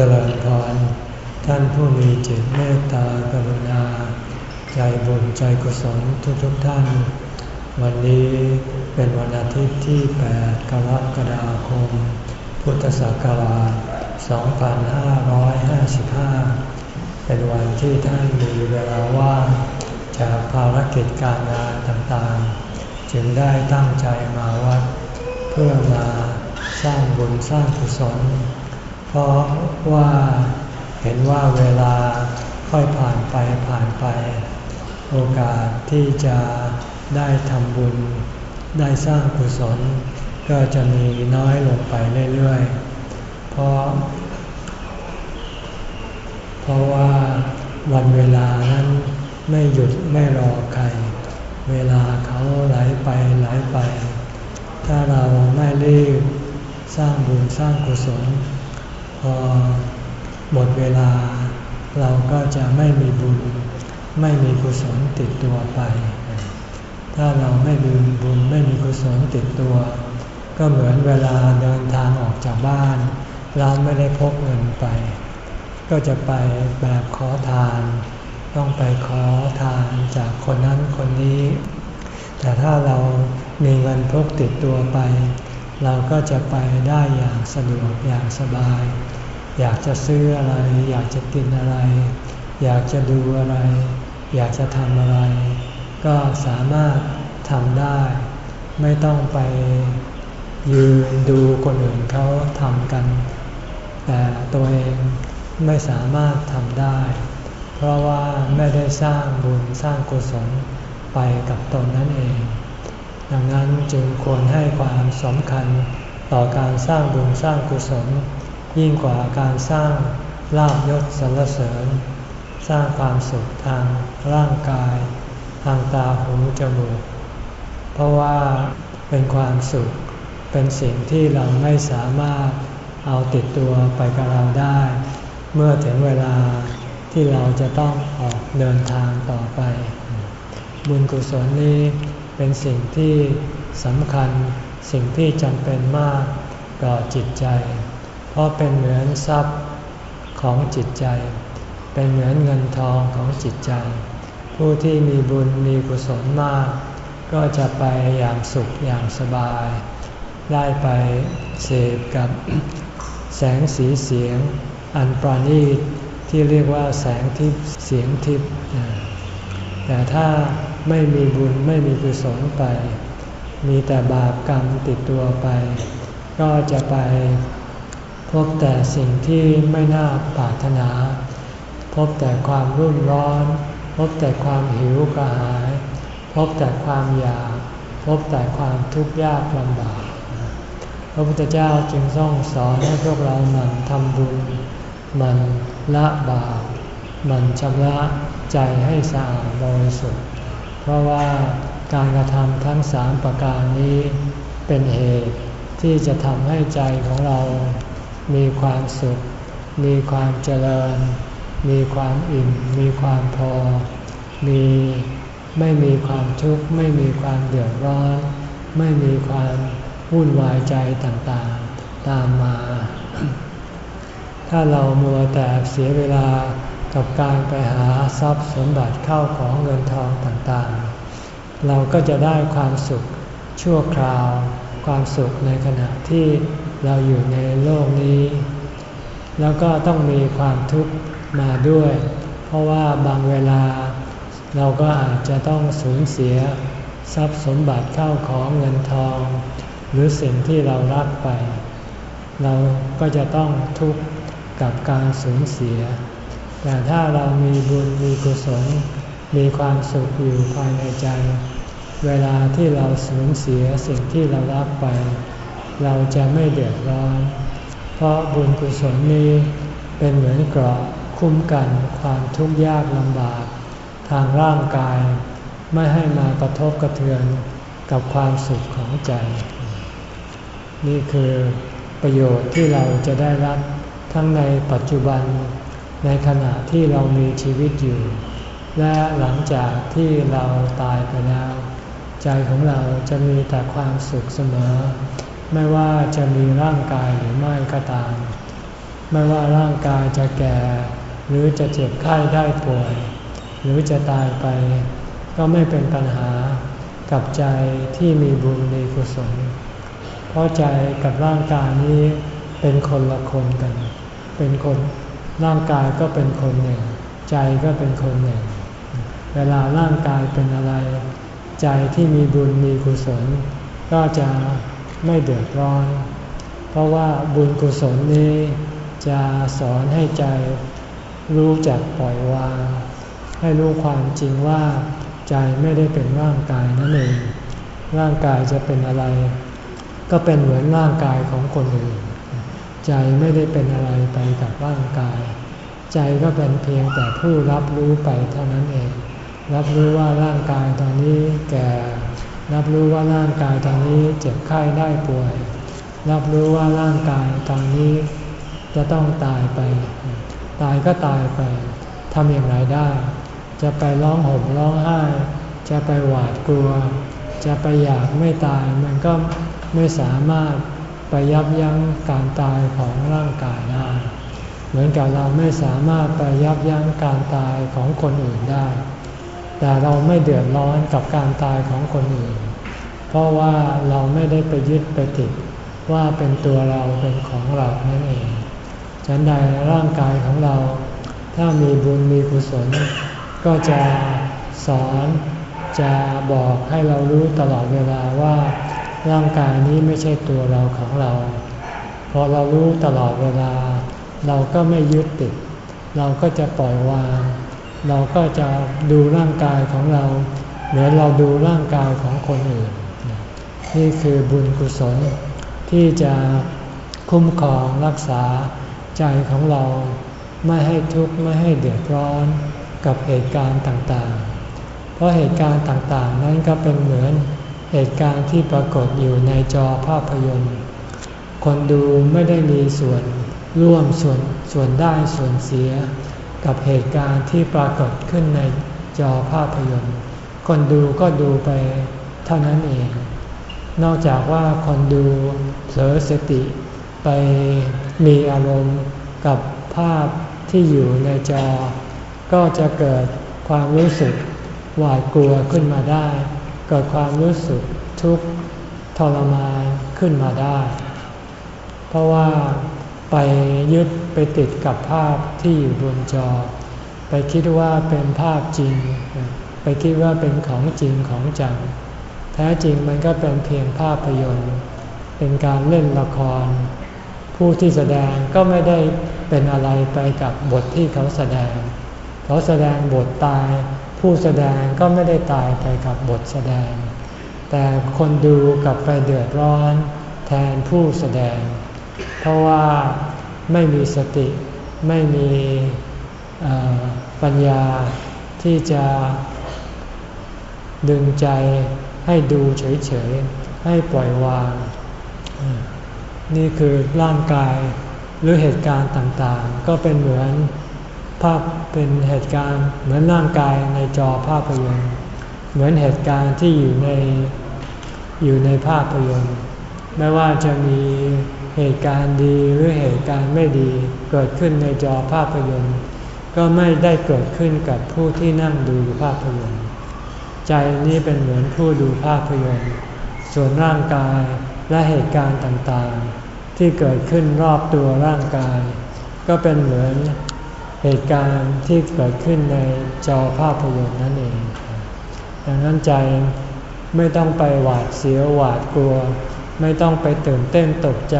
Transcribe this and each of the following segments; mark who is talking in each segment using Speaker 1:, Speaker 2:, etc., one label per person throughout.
Speaker 1: จริญพร ท่านผู้มีจิตเมตตากรุณา ใจบุญใจกุศลทุกทุกท่าน วันนี้เป็นวันอาทิตย์ที่ 8 กรกฎาคม พุทธศักราช 2555 เป็นวันที่ท่านมีเวลาว่างจากภารกิจการงานต่างๆ จึงได้ตั้งใจมาวัด เพื่อมาสร้างบุญสร้างกุศล เพราะว่าเห็นว่าเวลาค่อยผ่านไปผ่านไป โอกาสที่จะได้ทำบุญ ได้สร้างกุศล ก็จะมีน้อยลงไปเรื่อยๆ เพราะ เพราะว่าวันเวลานั้นไม่หยุดไม่รอใคร เวลาเขาไหลไปไหลไป ถ้าเราไม่รีบสร้างบุญสร้างกุศล พอหมดเวลา เราก็จะไม่มีบุญ ไม่มีกุศลติดตัวไป ถ้าเราไม่มีบุญไม่มีกุศลติดตัว ก็เหมือนเวลาเดินทางออกจากบ้าน เราไม่ได้พกเงินไป ก็จะไปแบบขอทาน ต้องไปขอทานจากคนนั้นคนนี้ แต่ถ้าเรามีเงินพกติดตัวไป เราก็จะไปได้อย่างสะดวกอย่างสบาย อยากจะซื้ออะไร อยากจะกินอะไร อยากจะดูอะไร อยากจะทำอะไร ก็สามารถทำได้ ไม่ต้องไปยืนดูคนอื่นเขาทำกัน แต่ตัวเองไม่สามารถทำได้ เพราะว่าไม่ได้สร้างบุญสร้างกุศลไปกับตนนั่นเอง ดังนั้นจึงควรให้ความสำคัญต่อการสร้างบุญสร้างกุศล ยิ่งกว่าการสร้างลาบยศสรรเสริญ สร้างความสุขทางร่างกาย ทางตาหูจมูก เพราะว่าเป็นความสุขเป็นสิ่งที่เราไม่สามารถเอาติดตัวไปกับเราได้ เมื่อถึงเวลาที่เราจะต้องออกเดินทางต่อไป บุญกุศลนี้ เป็นสิ่งที่สำคัญสิ่งที่จำเป็นมากต่อจิตใจพราะเป็นเหมือนทรัพย์ของจิตใจ เป็นเหมือนเงินทองของจิตใจ ผู้ที่มีบุญมีกุศลมาก ก็จะไปอย่างสุขอย่างสบาย ได้ไปเสพกับแสงสีเสียง อันปราณีตที่เรียกว่าแสงทิพย์เสียงทิพย์แต่ถ้า ไม่มีบุญไม่มีกุศลไป มีแต่บาปกรรมติดตัวไป ก็จะไปพบแต่สิ่งที่ไม่น่าปรารถนา พบแต่ความรุ่มร้อน พบแต่ความหิวกระหาย พบแต่ความอยาก พบแต่ความทุกข์ยากลำบาก พระพุทธเจ้าจึงต้องสอนให้พวกเราหมั่นทำบุญหมั่นละบาปหมั่นชำระใจให้สะอาดบริสุทธิ์ ราะว่าการกระทำทั้งสามประการนี้เป็นเหตุที่จะทำให้ใจของเรา มีความสุข มีความเจริญ มีความอิ่ม มีความพอ มีไม่มีความทุกข์ ไม่มีความเดือดร้อน ไม่มีความวุ่นวายใจต่างๆ ตามมา ถ้าเรามัวแต่เสียเวลา กับการไปหาทรัพย์สมบัติเข้าของเงินทองต่างๆ เราก็จะได้ความสุขชั่วคราว ความสุขในขณะที่เราอยู่ในโลกนี้ แล้วก็ต้องมีความทุกข์มาด้วย เพราะว่าบางเวลา เราก็อาจจะต้องสูญเสียทรัพย์สมบัติเข้าของเงินทอง หรือสิ่งที่เรารักไป เราก็จะต้องทุกข์กับการสูญเสีย แต่ถ้าเรามีบุญมีกุศล มีความสุขอยู่ภายในใจ เวลาที่เราสูญเสียสิ่งที่เรารักไป เราจะไม่เดือดร้อน เพราะบุญกุศลนี้เป็นเหมือนเกราะคุ้มกันความทุกข์ยากลำบาก ทางร่างกาย ไม่ให้มากระทบกระเทือนกับความสุขของใจ นี่คือประโยชน์ที่เราจะได้รับทั้งในปัจจุบัน ในขณะที่เรามีชีวิตอยู่ และหลังจากที่เราตายไปแล้ว ใจของเราจะมีแต่ความสุขเสมอ ไม่ว่าจะมีร่างกายหรือไม่ก็ตาม ไม่ว่าร่างกายจะแก่ หรือจะเจ็บไข้ได้ป่วย หรือจะตายไป ก็ไม่เป็นปัญหากับใจที่มีบุญมีกุศล เพราะใจกับร่างกายนี้เป็นคนละคนกัน เป็นคน ร่างกายก็เป็นคนหนึ่ง ใจก็เป็นคนหนึ่ง เวลาร่างกายเป็นอะไร ใจที่มีบุญมีกุศล ก็จะไม่เดือดร้อน เพราะว่าบุญกุศลนี้จะสอนให้ใจรู้จักปล่อยวาง ให้รู้ความจริงว่า ใจไม่ได้เป็นร่างกายนั่นเอง ร่างกายจะเป็นอะไร ก็เป็นเหมือนร่างกายของคนอื่น ใจไม่ได้เป็นอะไรไปกับร่างกาย ใจก็เป็นเพียงแต่ผู้รับรู้ไปเท่านั้นเอง รับรู้ว่าร่างกายตอนนี้แก่ รับรู้ว่าร่างกายตอนนี้เจ็บไข้ได้ป่วย รับรู้ว่าร่างกายตอนนี้จะต้องตายไป ตายก็ตายไปทำอย่างไรได้ จะไปร้องห่มร้องไห้ จะไปหวาดกลัว จะไปอยากไม่ตายมันก็ไม่สามารถ ไปยับยั้งการตายของร่างกายได้ เหมือนกับเราไม่สามารถไปยับยั้งการตายของคนอื่นได้ แต่เราไม่เดือดร้อนกับการตายของคนอื่น เพราะว่าเราไม่ได้ไปยึดไปติดว่าเป็นตัวเราเป็นของเรานั่นเอง ฉันใดร่างกายของเรา ถ้ามีบุญมีกุศล ก็จะสอนจะบอกให้เรารู้ตลอดเวลาว่า ร่างกายนี้ไม่ใช่ตัวเราของเรา พอเรารู้ตลอดเวลา เราก็ไม่ยึดติด เราก็จะปล่อยวาง เราก็จะดูร่างกายของเรา เหมือนเราดูร่างกายของคนอื่น นี่คือบุญกุศลที่จะคุ้มครองรักษาใจของเราไม่ให้ทุกข์ไม่ให้เดือดร้อนกับเหตุการณ์ต่างๆ เพราะเหตุการณ์ต่างๆ นั้นก็เป็นเหมือน เหตุการณ์ที่ปรากฏอยู่ในจอภาพยนตร์ คนดูไม่ได้มีส่วนร่วมส่วนส่วนได้ส่วนเสีย กับเหตุการณ์ที่ปรากฏขึ้นในจอภาพยนตร์ คนดูก็ดูไปเท่านั้นเอง นอกจากว่าคนดูเผลอสติไปมีอารมณ์กับภาพที่อยู่ในจอ ก็จะเกิดความรู้สึกหวาดกลัวขึ้นมาได้ เกิดความรู้สึกทุกข์ทรมานขึ้นมาได้ เพราะว่าไปยึดไปติดกับภาพที่อยู่บนจอ ไปคิดว่าเป็นภาพจริง ไปคิดว่าเป็นของจริงของจัง แท้จริงมันก็เป็นเพียงภาพยนตร์ เป็นการเล่นละคร ผู้ที่แสดงก็ไม่ได้เป็นอะไรไปกับบทที่เขาแสดง เขาแสดงบทตาย ผู้แสดงก็ไม่ได้ตายไปกับบทแสดง แต่คนดูกลับไปเดือดร้อนแทนผู้แสดง เพราะว่าไม่มีสติไม่มีปัญญาที่จะดึงใจให้ดูเฉยๆ ให้ปล่อยวาง นี่คือร่างกายหรือเหตุการณ์ต่างๆ ก็เป็นเหมือน ภาพเป็นเหตุการณ์เหมือนร่างกายในจอภาพยนตร์เหมือนเหตุการณ์ที่อยู่ในอยู่ในภาพยนตร์ไม่ว่าจะมีเหตุการณ์ดีหรือเหตุการณ์ไม่ดีเกิดขึ้นในจอภาพยนตร์ ก็ไม่ได้เกิดขึ้นกับผู้ที่นั่งดูภาพยนตร์ ใจนี้เป็นเหมือนผู้ดูภาพยนตร์ ส่วนร่างกายและเหตุการณ์ต่างๆ ที่เกิดขึ้นรอบตัวร่างกาย ก็เป็นเหมือน เหตุการณ์ที่เกิดขึ้นในจอภาพยนตร์นั่นเอง ดังนั้นใจไม่ต้องไปหวาดเสียวหวาดกลัว ไม่ต้องไปตื่นเต้นตกใจ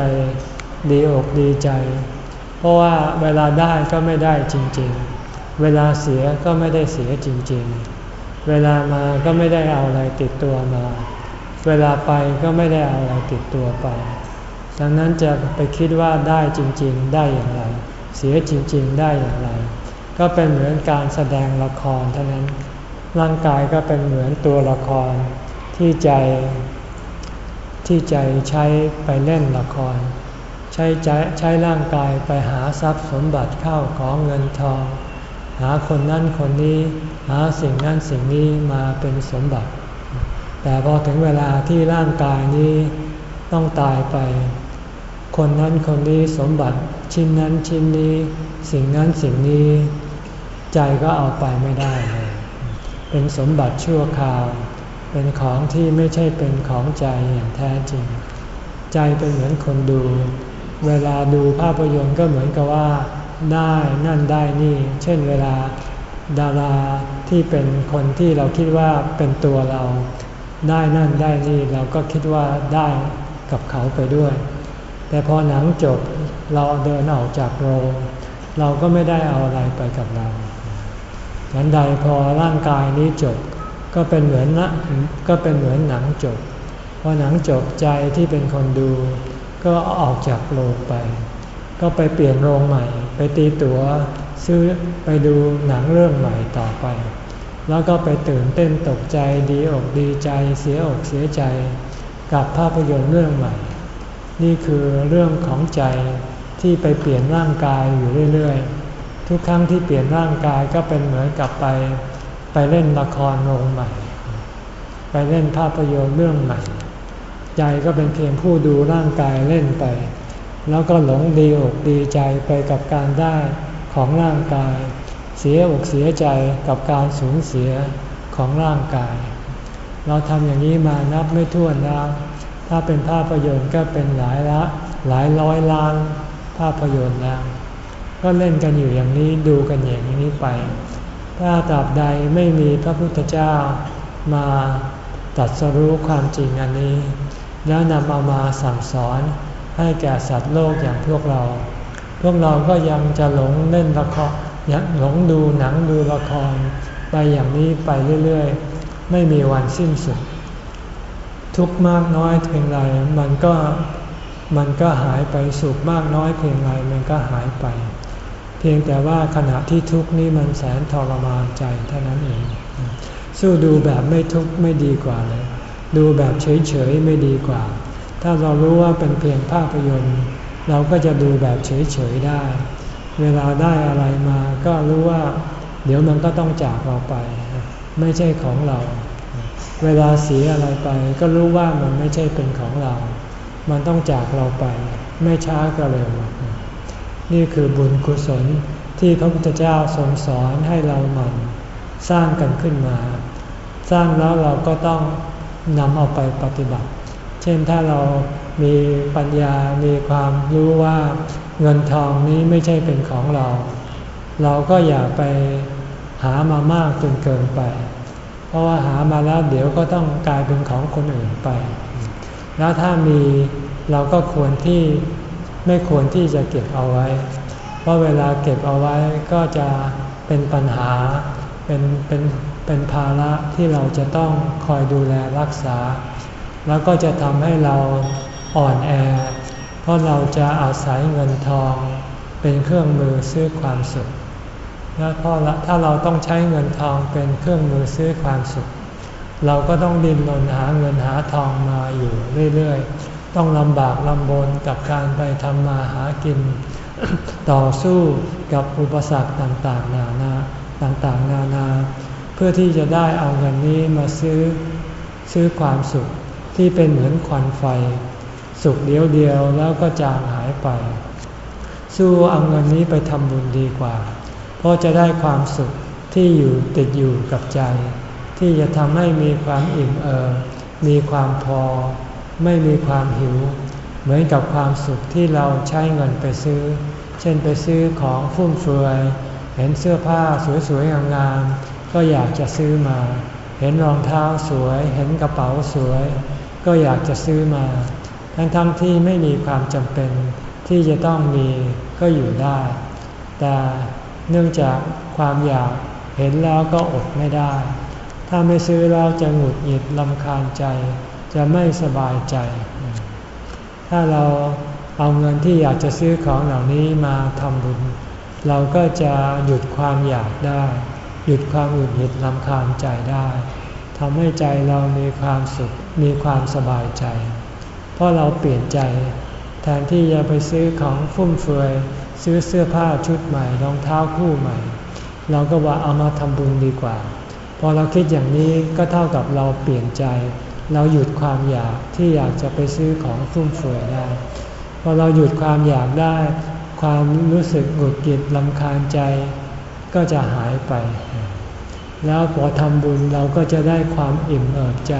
Speaker 1: ดีอกดีใจ เพราะว่าเวลาได้ก็ไม่ได้จริงๆ เวลาเสียก็ไม่ได้เสียจริงๆ เวลามาก็ไม่ได้เอาอะไรติดตัวมา เวลาไปก็ไม่ได้เอาอะไรติดตัวไป ดังนั้นจะไปคิดว่าได้จริงๆ ได้อย่างไร เสียจริง ๆ ได้อย่างไร ก็เป็นเหมือนการแสดงละครเท่านั้น ร่างกายก็เป็นเหมือนตัวละครที่ใจ ที่ใจใช้ไปเล่นละคร ใช้ใจใช้ร่างกายไปหาทรัพย์สมบัติเข้าของเงินทอง หาคนนั้นคนนี้หาสิ่งนั้นสิ่งนี้มาเป็นสมบัติ แต่พอถึงเวลาที่ร่างกายนี้ต้องตายไป คนนั้นคนนี้สมบัติ ชิ้นนั้นชิ้นนี้ สิ่งนั้นสิ่งนี้ ใจก็เอาไปไม่ได้เลย เป็นสมบัติชั่วคราว เป็นของที่ไม่ใช่เป็นของใจอย่างแท้จริง ใจเป็นเหมือนคนดู เวลาดูภาพยนตร์ก็เหมือนกับว่าได้นั่นได้นี่ เช่นเวลาดาราที่เป็นคนที่เราคิดว่าเป็นตัวเรา ได้นั่นได้นี่เราก็คิดว่าได้กับเขาไปด้วย แต่พอหนังจบ เราเดินออกจากโรง เราก็ไม่ได้เอาอะไรไปกับเราฉันใดพอร่างกายนี้จบ ก็เป็นเหมือนนะก็เป็นเหมือนหนังจบพอหนังจบใจที่เป็นคนดู ก็ออกจากโรงไป ก็ไปเปลี่ยนโรงใหม่ ไปตีตัว๋วซื้อไปดูหนังเรื่องใหม่ต่อไป แล้วก็ไปตื่นเต้นตกใจดีอกดีใจเสียอกเสียใจ กับภาพยนตร์เรื่องใหม่ นี่คือเรื่องของใจ ที่ไปเปลี่ยนร่างกายอยู่เรื่อยๆ ทุกครั้งที่เปลี่ยนร่างกายก็เป็นเหมือนกับไปไปเล่นละครโรงใหม่ ไปเล่นภาพยนตร์เรื่องใหม่ ใจก็เป็นเพียงผู้ดูร่างกายเล่นไป แล้วก็หลงดีอกดีใจไปกับการได้ของร่างกาย เสียอกเสียใจกับการสูญเสียของร่างกาย เราทำอย่างนี้มานับไม่ถ้วนแล้ว ถ้าเป็นภาพยนตร์ก็เป็นหลายละหลายร้อยล้าน ภาพยนตร์แล้ว ก็เล่นกันอยู่อย่างนี้ดูกันอย่างนี้ไป ถ้าตราบใดไม่มีพระพุทธเจ้ามาตัดสรู้ความจริงอันนี้ แล้วนำเอามาสั่งสอนให้แก่สัตว์โลกอย่างพวกเรา พวกเราก็ยังจะหลงเล่นละครหลงดูหนังดูละครไปอย่างนี้ไปเรื่อยๆ ไม่มีวันสิ้นสุด ทุกมากน้อยเพียงไรมันก็ มันก็หายไปสุขมากน้อยเพียงไรมันก็หายไป เพียงแต่ว่าขณะที่ทุกข์นี้มันแสนทรมานใจเท่านั้นเอง สู้ดูแบบไม่ทุกข์ไม่ดีกว่าเลย ดูแบบเฉยๆไม่ดีกว่า ถ้าเรารู้ว่าเป็นเพียงภาพยนตร์ เราก็จะดูแบบเฉยๆได้ เวลาได้อะไรมาก็รู้ว่า เดี๋ยวมันก็ต้องจากเราไป ไม่ใช่ของเรา เวลาเสียอะไรไป ก็รู้ว่ามันไม่ใช่เป็นของเรา มันต้องจากเราไป ไม่ช้าก็เร็ว นี่คือบุญกุศลที่พระพุทธเจ้าทรงสอนให้เราหมั่นสร้างกันขึ้นมา สร้างแล้วเราก็ต้องนำเอาไปปฏิบัติ เช่นถ้าเรามีปัญญา มีความรู้ว่าเงินทองนี้ไม่ใช่เป็นของเรา เราก็อย่าไปหามามากจนเกินไป เพราะว่าหามาแล้วเดี๋ยวก็ต้องกลายเป็นของคนอื่นไป แล้วถ้ามีเราก็ควรที่ไม่ควรที่จะเก็บเอาไว้ เพราะเวลาเก็บเอาไว้ก็จะเป็นปัญหา เป็นเป็นเป็นภาระที่เราจะต้องคอยดูแลรักษา แล้วก็จะทำให้เราอ่อนแอ เพราะเราจะอาศัยเงินทอง เป็นเครื่องมือซื้อความสุขและพอถ้าเราต้องใช้เงินทองเป็นเครื่องมือซื้อความสุข เราก็ต้องดิ้นรนหาเงินหาทองมาอยู่เรื่อยๆ ต้องลำบากลำบนกับการไปทำมาหากิน ต่อสู้กับอุปสรรคต่างๆ นานาต่างๆ นานา เพื่อที่จะได้เอาเงินนี้มาซื้อซื้อความสุขที่เป็นเหมือนควันไฟ สุขเดียวเดียวแล้วก็จางหายไป สู้เอาเงินนี้ไปทำบุญดีกว่า เพราะจะได้ความสุขที่อยู่ติดอยู่กับใจ ที่จะทำให้มีความอิ่มเอิบมีความพอ ไม่มีความหิว เหมือนกับความสุขที่เราใช้เงินไปซื้อ เช่นไปซื้อของฟุ่มเฟือย เห็นเสื้อผ้าสวยๆงามๆก็อยากจะซื้อมา เห็นรองเท้าสวย เห็นกระเป๋าสวย ก็อยากจะซื้อมา ทั้งๆทที่ไม่มีความจำเป็นที่จะต้องมีก็อยู่ได้ แต่เนื่องจากความอยากเห็นแล้วก็อดไม่ได้ ถ้าไม่ซื้อแล้วจะหงุดหงิดลำคาญใจ จะไม่สบายใจ ถ้าเราเอาเงินที่อยากจะซื้อของเหล่านี้มาทำบุญ เราก็จะหยุดความอยากได้ หยุดความหงุดหงิดลำคาญใจได้ทำให้ใจเรามีความสุข มีความสบายใจ เพราะเราเปลี่ยนใจ แทนที่จะไปซื้อของฟุ่มเฟือย ซื้อเสื้อผ้าชุดใหม่ รองเท้าคู่ใหม่ เราก็ว่าเอามาทำบุญดีกว่า พอเราคิดอย่างนี้ก็เท่ากับเราเปลี่ยนใจ เราหยุดความอยากที่อยากจะไปซื้อของฟุ่มเฟือยได้ พอเราหยุดความอยากได้ ความรู้สึกหงุดหงิดลำคาญใจ ก็จะหายไป แล้วพอทำบุญเราก็จะได้ความอิ่มเอิบใจ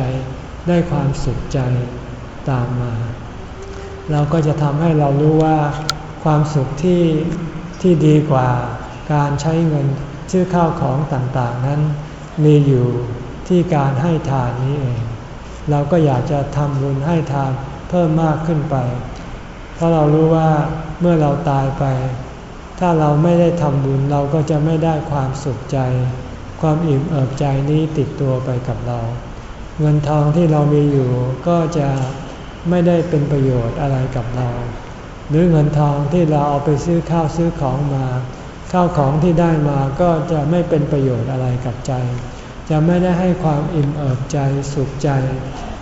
Speaker 1: ได้ความสุขใจตามมา เราก็จะทำให้เรารู้ว่าความสุขที่ที่ดีกว่าการใช้เงินซื้อข้าวของต่างๆนั้น มีอยู่ที่การให้ทานนี้เอง เราก็อยากจะทำบุญให้ทานเพิ่มมากขึ้นไป เพราะเรารู้ว่าเมื่อเราตายไป ถ้าเราไม่ได้ทำบุญเราก็จะไม่ได้ความสุขใจ ความอิ่มเอิบใจนี้ติดตัวไปกับเรา เงินทองที่เรามีอยู่ก็จะไม่ได้เป็นประโยชน์อะไรกับเรา หรือเงินทองที่เราเอาไปซื้อข้าวซื้อของมา ข้าวของที่ได้มาก็จะไม่เป็นประโยชน์อะไรกับใจ จะไม่ได้ให้ความอิ่มเอิบใจสุขใจ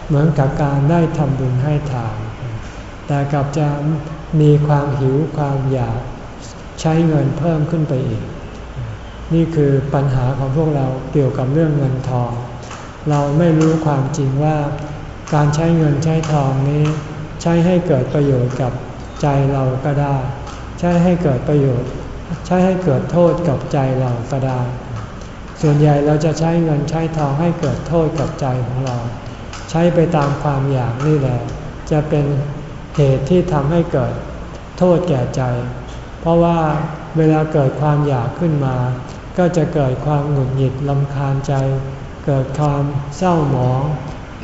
Speaker 1: เหมือนกับการได้ทำบุญให้ทาน แต่กลับจะมีความหิวความอยากใช้เงินเพิ่มขึ้นไปอีก นี่คือปัญหาของพวกเราเกี่ยวกับเรื่องเงินทอง เราไม่รู้ความจริงว่า การใช้เงินใช้ทองนี้ ใช้ให้เกิดประโยชน์กับใจเราก็ได้ ใช้ให้เกิดประโยชน์ ใช้ให้เกิดโทษกับใจเราก็ได้ ส่วนใหญ่เราจะใช้เงินใช้ทองให้เกิดโทษกับใจของเรา ใช้ไปตามความอยากนี่แหละ จะเป็นเหตุที่ทำให้เกิดโทษแก่ใจ เพราะว่าเวลาเกิดความอยากขึ้นมา ก็จะเกิดความหงุดหงิดลำคาญใจ เกิดความเศร้าหมอง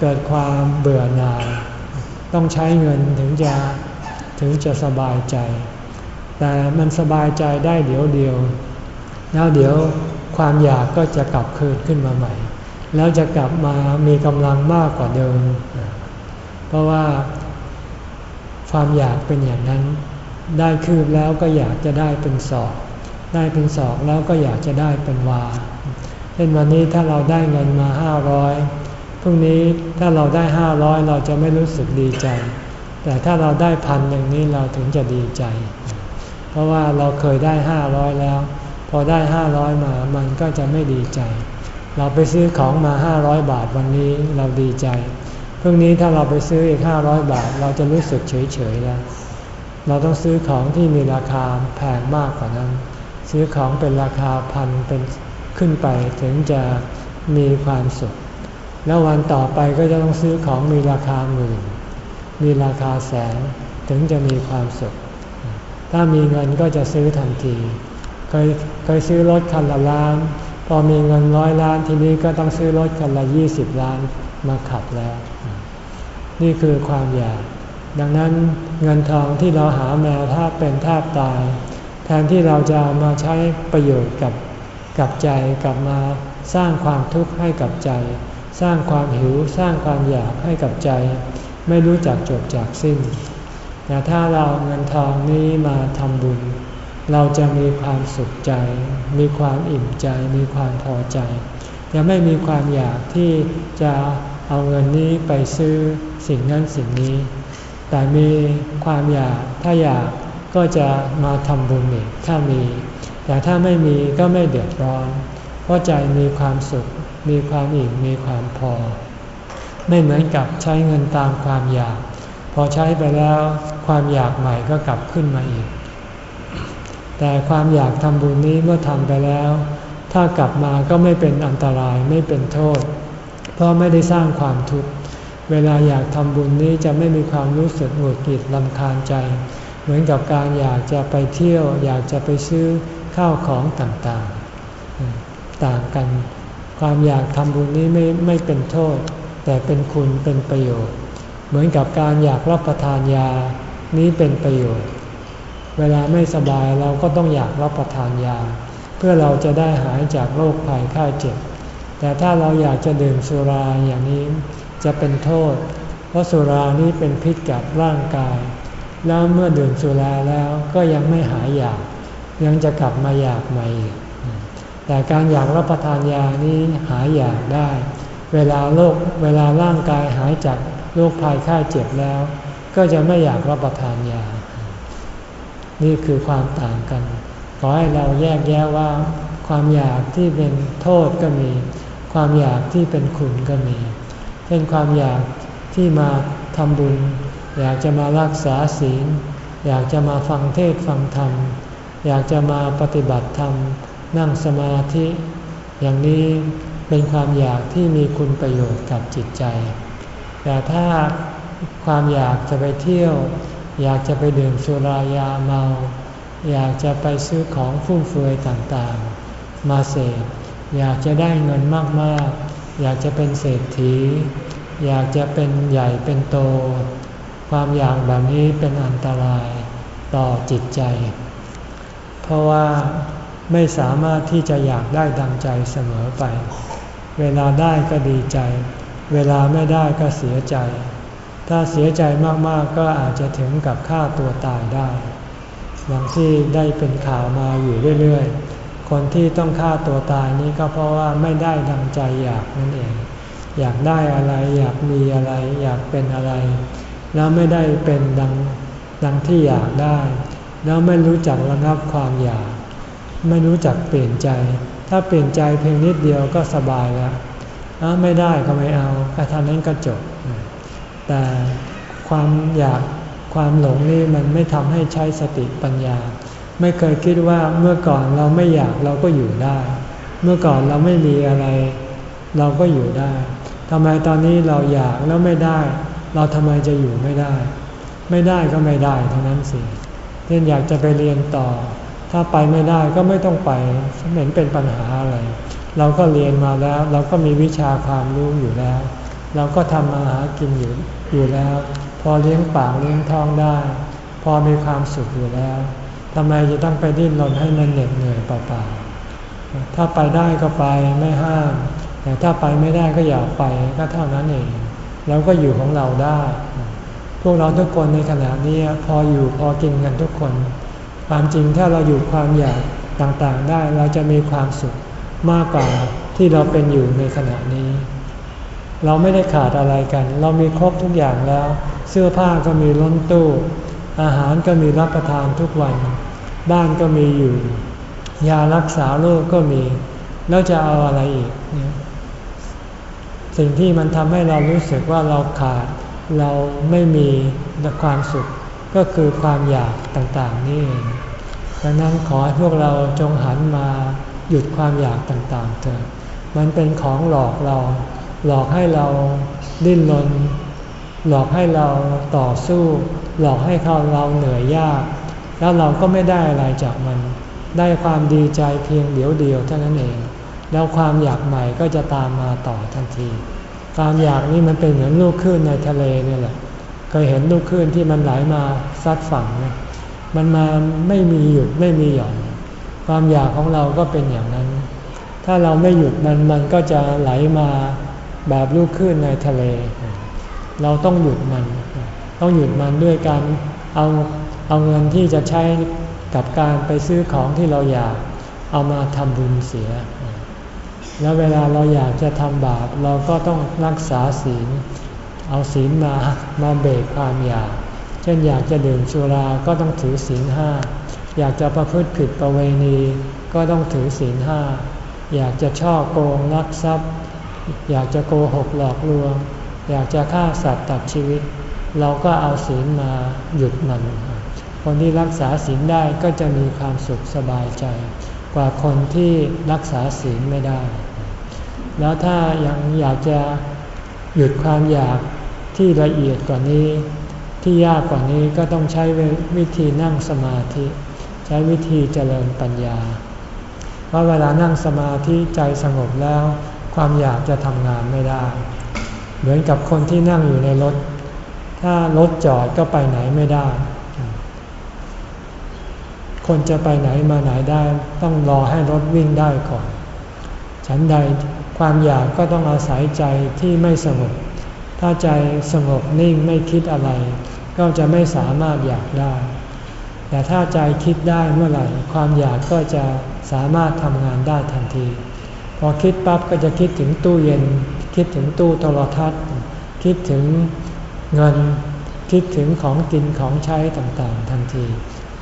Speaker 1: เกิดความเบื่อหน่าย ต้องใช้เงินถึงจะถึงจะสบายใจ แต่มันสบายใจได้เดี๋ยวเดียว แล้วเดี๋ยวความอยากก็จะกลับคืนขึ้นมาใหม่ แล้วจะกลับมามีกำลังมากกว่าเดิม เพราะว่าความอยากเป็นอย่างนั้น ได้คืบแล้วก็อยากจะได้เป็นศอก ได้เป็นศอกแล้วก็อยากจะได้เป็นวาเช่นวันนี้ถ้าเราได้เงินมาห้าร้อยพรุ่งนี้ถ้าเราได้ห้าร้อยเราจะไม่รู้สึกดีใจ แต่ถ้าเราได้พันอย่างนี้เราถึงจะดีใจ เพราะว่าเราเคยได้ห้าร้อยแล้ว พอได้ห้าร้อยมามันก็จะไม่ดีใจ เราไปซื้อของมาห้าร้อยบาทวันนี้เราดีใจพรุ่งนี้ถ้าเราไปซื้ออีกห้าร้อยบาท เราจะรู้สึกเฉยเฉยแล้ว เราต้องซื้อของที่มีราคาแพงมากกว่านั้น ซื้อของเป็นราคาพันเป็นขึ้นไปถึงจะมีความสุข แล้ววันต่อไปก็จะต้องซื้อของมีราคาหมื่น มีราคาแสนถึงจะมีความสุข ถ้ามีเงินก็จะซื้อทันทีเคยเคยซื้อรถคันละล้าน พอมีเงินร้อยล้านทีนี้ก็ต้องซื้อรถคันละยี่สิบล้านมาขับแล้ว นี่คือความอยาก ดังนั้นเงินทองที่เราหามาถ้าเป็นแทบตาย แทนที่เราจะมาใช้ประโยชน์กับกับใจกลับมาสร้างความทุกข์ให้กับใจ สร้างความหิวสร้างความอยากให้กับใจ ไม่รู้จักจบจากสิ้น แต่ถ้าเราเงินทองนี้มาทำบุญ เราจะมีความสุขใจ มีความอิ่มใจ มีความพอใจ จะไม่มีความอยากที่จะเอาเงินนี้ไปซื้อสิ่งนั้นสิ่งนี้ แต่มีความอยาก ถ้าอยากก็จะมาทำบุญอีกถ้ามี แต่ถ้าไม่มีก็ไม่เดือดร้อน เพราะใจมีความสุข มีความอิ่ม มีความพอ ไม่เหมือนกับใช้เงินตามความอยาก พอใช้ไปแล้ว ความอยากใหม่ก็กลับขึ้นมาอีก แต่ความอยากทำบุญนี้เมื่อทำไปแล้ว ถ้ากลับมาก็ไม่เป็นอันตรายไม่เป็นโทษ เพราะไม่ได้สร้างความทุกข์ เวลาอยากทำบุญนี้จะไม่มีความรู้สึกหงุดหงิดลำคาญใจ เหมือนกับการอยากจะไปเที่ยว อยากจะไปซื้อข้าวของต่างๆ ต่างกัน ความอยากทำบุญนี้ไม่ไม่เป็นโทษ แต่เป็นคุณเป็นประโยชน์ เหมือนกับการอยากรับประทานยา นี้เป็นประโยชน์ เวลาไม่สบายเราก็ต้องอยากรับประทานยา เพื่อเราจะได้หายจากโรคภัยไข้เจ็บ แต่ถ้าเราอยากจะดื่มสุราอย่างนี้จะเป็นโทษ เพราะสุรานี้เป็นพิษกับร่างกาย แล้วเมื่อดื่มสุราแล้วก็ยังไม่หายอยาก ยังจะกลับมาอยากใหม่แต่การอยากรับประทานยานี้หายอยากได้ เวลาโรคเวลาร่างกายหายจากโรคภัยไข้เจ็บแล้ว ก็จะไม่อยากรับประทานยา นี่คือความต่างกัน ขอให้เราแยกแยะว่า ความอยากที่เป็นโทษก็มี ความอยากที่เป็นคุณก็มี เช่นความอยากที่มาทำบุญ อยากจะมารักษาศีล อยากจะมาฟังเทศฟังธรรม อยากจะมาปฏิบัติธรรม นั่งสมาธิ อย่างนี้เป็นความอยากที่มีคุณประโยชน์กับจิตใจ แต่ถ้า ความอยากจะไปเที่ยว อยากจะไปดื่มสุรายาเมา อยากจะไปซื้อของฟุ่มเฟือยต่างๆ มาเสพอยากจะได้เงินมากๆ อยากจะเป็นเศรษฐี อยากจะเป็นใหญ่เป็นโต ความอยากแบบนี้เป็นอันตรายต่อจิตใจ เพราะว่าไม่สามารถที่จะอยากได้ดังใจเสมอไป เวลาได้ก็ดีใจ เวลาไม่ได้ก็เสียใจ ถ้าเสียใจมากๆก็อาจจะถึงกับฆ่าตัวตายได้อย่างที่ได้เป็นข่าวมาอยู่เรื่อยๆ คนที่ต้องฆ่าตัวตายนี้ก็เพราะว่าไม่ได้ดังใจอยากนั่นเอง อยากได้อะไรอยากมีอะไร อยากเป็นอะไร แล้วไม่ได้เป็นดังดังที่อยากได้ แล้วไม่รู้จักระงับความอยาก ไม่รู้จักเปลี่ยนใจ ถ้าเปลี่ยนใจเพียงนิดเดียวก็สบายแล้วไม่ได้ก็ไม่เอาแค่ท่านั้นก็จบ แต่ความอยากความหลงนี่มันไม่ทำให้ใช้สติปัญญา ไม่เคยคิดว่าเมื่อก่อนเราไม่อยากเราก็อยู่ได้ เมื่อก่อนเราไม่มีอะไร เราก็อยู่ได้ทำไมตอนนี้เราอยากแล้วไม่ได้ เราทำไมจะอยู่ไม่ได้ ไม่ได้ก็ไม่ได้เท่านั้นสิเช่นอยากจะไปเรียนต่อ ถ้าไปไม่ได้ก็ไม่ต้องไปเห็นเป็นปัญหาอะไร เราก็เรียนมาแล้ว เราก็มีวิชาความรู้อยู่แล้ว เราก็ทำมาหากินอยู่อยู่แล้ว พอเลี้ยงปากเลี้ยงท้องได้ พอมีความสุขอยู่แล้วทำไมจะต้องไปดิ้นรนให้มันเหน็ดเหนื่อยเปล่าๆถ้าไปได้ก็ไปไม่ห้ามแต่ถ้าไปไม่ได้ก็อย่าไปก็เท่านั้นเองเราก็อยู่ของเราได้ พวกเราทุกคนในขณะนี้พออยู่พอกินกันทุกคน ความจริงถ้าเราอยู่ความอยากต่างๆได้เราจะมีความสุขมากกว่าที่เราเป็นอยู่ในขณะนี้ เราไม่ได้ขาดอะไรกัน เรามีครบทุกอย่างแล้ว เสื้อผ้าก็มีล้นตู้ อาหารก็มีรับประทานทุกวัน บ้านก็มีอยู่ ยารักษาโรคกก็มี แล้วจะเอาอะไรอีก สิ่งที่มันทำให้เรารู้สึกว่าเราขาด เราไม่มีความสุข ก็คือความอยากต่างๆนี่เองดังนั้นขอให้พวกเราจงหันมาหยุดความอยากต่างๆเถอะมันเป็นของหลอกเรา หลอกให้เราดิ้นรน หลอกให้เราต่อสู้ หลอกให้เขาเราเหนื่อยยาก แล้วเราก็ไม่ได้อะไรจากมัน ได้ความดีใจเพียงเดียวเดียวเท่านั้นเอง แล้วความอยากใหม่ก็จะตามมาต่อทันที ความอยากนี้มันเป็นเหมือนลูกคลื่นในทะเลนี่แหละเคยเห็นลูกคลื่นที่มันไหลมาซัดฝั่งไหมมันมาไม่มีหยุดไม่มีหย่อน ความอยากของเราก็เป็นอย่างนั้น ถ้าเราไม่หยุดมันมันก็จะไหลมา แบบลูกคลื่นในทะเล เราต้องหยุดมัน ต้องหยุดมันด้วยการเอาเอาเงินที่จะใช้กับการไปซื้อของที่เราอยากเอามาทำบุญเสีย แล้วเวลาเราอยากจะทำบาปเราก็ต้องรักษาศีล เอาศีลมามาเบรกความอยาก เช่นอยากจะดื่มสุรา ก็ต้องถือศีลห้า อยากจะประพฤติผิดประเวณี ก็ต้องถือศีลห้า อยากจะช่อโกงลักทรัพย์ อยากจะโกหกหลอกลวง อยากจะฆ่าสัตว์ตัดชีวิต เราก็เอาศีลมาหยุดมันคนที่รักษาศีลได้ก็จะมีความสุขสบายใจ กว่าคนที่รักษาศีลไม่ได้ แล้วถ้ายังอยากจะหยุดความอยากที่ละเอียดกว่านี้ ที่ยากกว่านี้ก็ต้องใช้วิธีนั่งสมาธิ ใช้วิธีเจริญปัญญาเพราเวลานั่งสมาธิใจสงบแล้ว ความอยากจะทำงานไม่ได้ เหมือนกับคนที่นั่งอยู่ในรถ ถ้ารถจอดก็ไปไหนไม่ได้ คนจะไปไหนมาไหนได้ ต้องรอให้รถวิ่งได้ก่อน ฉันใดความอยากก็ต้องอาศัยใจที่ไม่สงบ ถ้าใจสงบนิ่งไม่คิดอะไร ก็จะไม่สามารถอยากได้ แต่ถ้าใจคิดได้เมื่อไหร่ ความอยากก็จะสามารถทำงานได้ทันที อคิดปั๊บก็จะคิดถึงตู้เย็น คิดถึงตู้โทรทัศน์ คิดถึงเงิน คิดถึงของกินของใช้ต่างๆ ทันที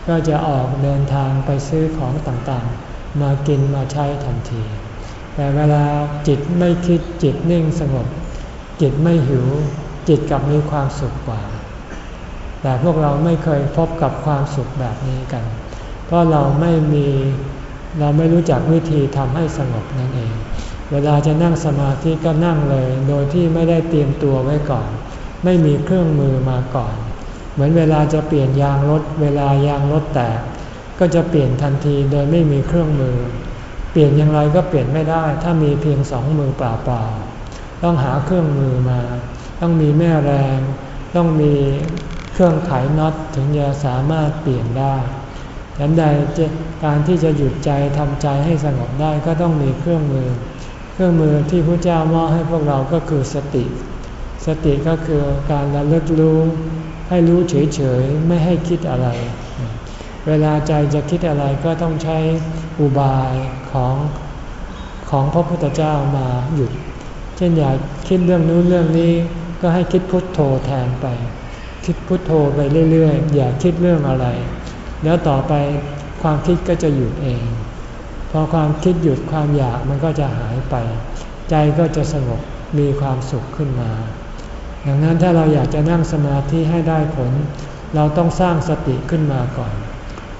Speaker 1: ก็จะออกเดินทางไปซื้อของต่างๆ มากินมาใช้ทันที แต่เวลาจิตไม่คิดจิตนิ่งสงบ จิตไม่หิว จิตกลับมีความสุขกว่า แต่พวกเราไม่เคยพบกับความสุขแบบนี้กัน เพราะเราไม่มี เราไม่รู้จักวิธีทำให้สงบนั่นเอง เวลาจะนั่งสมาธิก็นั่งเลย โดยที่ไม่ได้เตรียมตัวไว้ก่อน ไม่มีเครื่องมือมาก่อน เหมือนเวลาจะเปลี่ยนยางรถ เวลายางรถแตก ก็จะเปลี่ยนทันทีโดยไม่มีเครื่องมือ เปลี่ยนอย่างไรก็เปลี่ยนไม่ได้ ถ้ามีเพียงสองมือเปล่าๆต้องหาเครื่องมือมา ต้องมีแม่แรง ต้องมีเครื่องไขน็อตถึงจะสามารถเปลี่ยนได้ดังใด การที่จะหยุดใจทำใจให้สงบได้ก็ต้องมีเครื่องมือ เครื่องมือที่พระเจ้ามอบให้พวกเราก็คือสติ สติก็คือการระลึกรู้ ให้รู้เฉยๆ ไม่ให้คิดอะไร เวลาใจจะคิดอะไรก็ต้องใช้อุบายของของพระพุทธเจ้ามาหยุด เช่นอยากคิดเรื่องนู้นเรื่องนี้ก็ให้คิดพุทโธแทนไป คิดพุทโธไปเรื่อยๆ อย่าคิดเรื่องอะไร แล้วต่อไป ความคิดก็จะหยุดเอง พอความคิดหยุดความอยากมันก็จะหายไป ใจก็จะสงบมีความสุขขึ้นมา ดังนั้นถ้าเราอยากจะนั่งสมาธิให้ได้ผล เราต้องสร้างสติขึ้นมาก่อน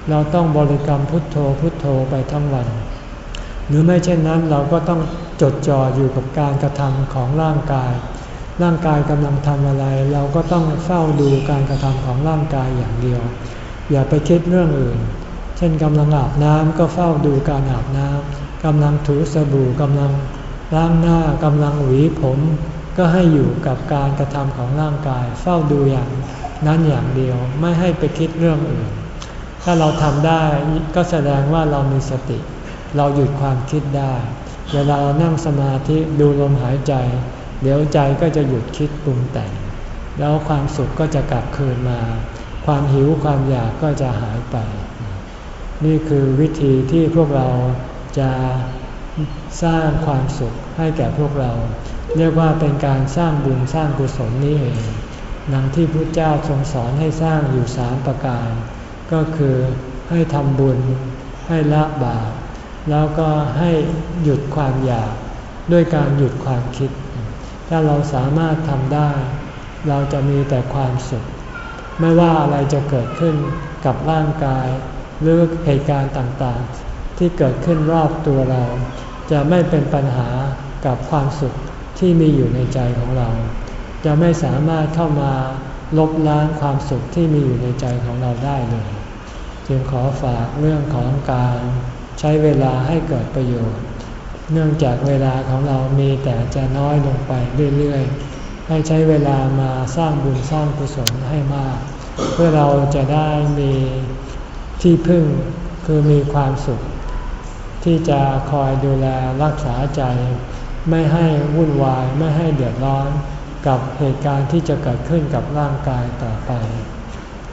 Speaker 1: เราต้องบริกรรมพุทโธพุทโธไปทั้งวัน หรือไม่เช่นนั้นเราก็ต้องจดจ่ออยู่กับการกระทำของร่างกาย ร่างกายกำลังทำอะไร เราก็ต้องเฝ้าดูการกระทำของร่างกายอย่างเดียว อย่าไปคิดเรื่องอื่น ช่นกำลังอาบน้ำก็เฝ้าดูการอาบน้ำกำลังถูสบู่กำลังล้างหน้ากำลังหวีผม ก็ให้อยู่กับการกระทำของร่างกาย เฝ้าดูอย่างนั้นอย่างเดียวไม่ให้ไปคิดเรื่องอื่น ถ้าเราทำได้ก็แสดงว่าเรามีสติ เราหยุดความคิดได้ เวลาเรานั่งสมาธิดูลมหายใจ เดี๋ยวใจก็จะหยุดคิดปรุงแต่ง แล้วความสุขก็จะกลับคืนมา ความหิวความอยากก็จะหายไป นี่คือวิธีที่พวกเราจะสร้างความสุขให้แก่พวกเรา เรียกว่าเป็นการสร้างบุญสร้างกุศลนี่เองนังที่พระเจ้าทรงสอนให้สร้างอยู่สามประการ ก็คือให้ทำบุญ ให้ละบาปแล้วก็ให้หยุดความอยากด้วยการหยุดความคิด ถ้าเราสามารถทำได้ เราจะมีแต่ความสุข ไม่ว่าอะไรจะเกิดขึ้นกับร่างกาย หรือเหตุการณ์ต่างๆ ที่เกิดขึ้นรอบตัวเรา จะไม่เป็นปัญหากับความสุขที่มีอยู่ในใจของเรา จะไม่สามารถเข้ามาลบล้างความสุขที่มีอยู่ในใจของเราได้เลย จึงขอฝากเรื่องของการใช้เวลาให้เกิดประโยชน์ เนื่องจากเวลาของเรามีแต่จะน้อยลงไปเรื่อยๆ ให้ใช้เวลามาสร้างบุญสร้างกุศลให้มาก เพื่อเราจะได้มี ที่พึ่งคือมีความสุข ที่จะคอยดูแลรักษาใจ ไม่ให้วุ่นวายไม่ให้เดือดร้อนกับเหตุการณ์ที่จะเกิดขึ้นกับร่างกายต่อไป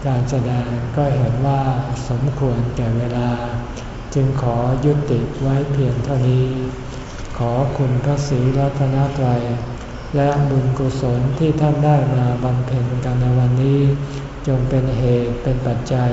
Speaker 1: การแสดงก็เห็นว่าสมควรแก่เวลา จึงขอยุติไว้เพียงเท่านี้ ขอคุณพระศรีรัตนตรัยและบุญกุศลที่ท่านได้มาบำเพ็ญกันในวันนี้ จงเป็นเหตุเป็นปัจจัย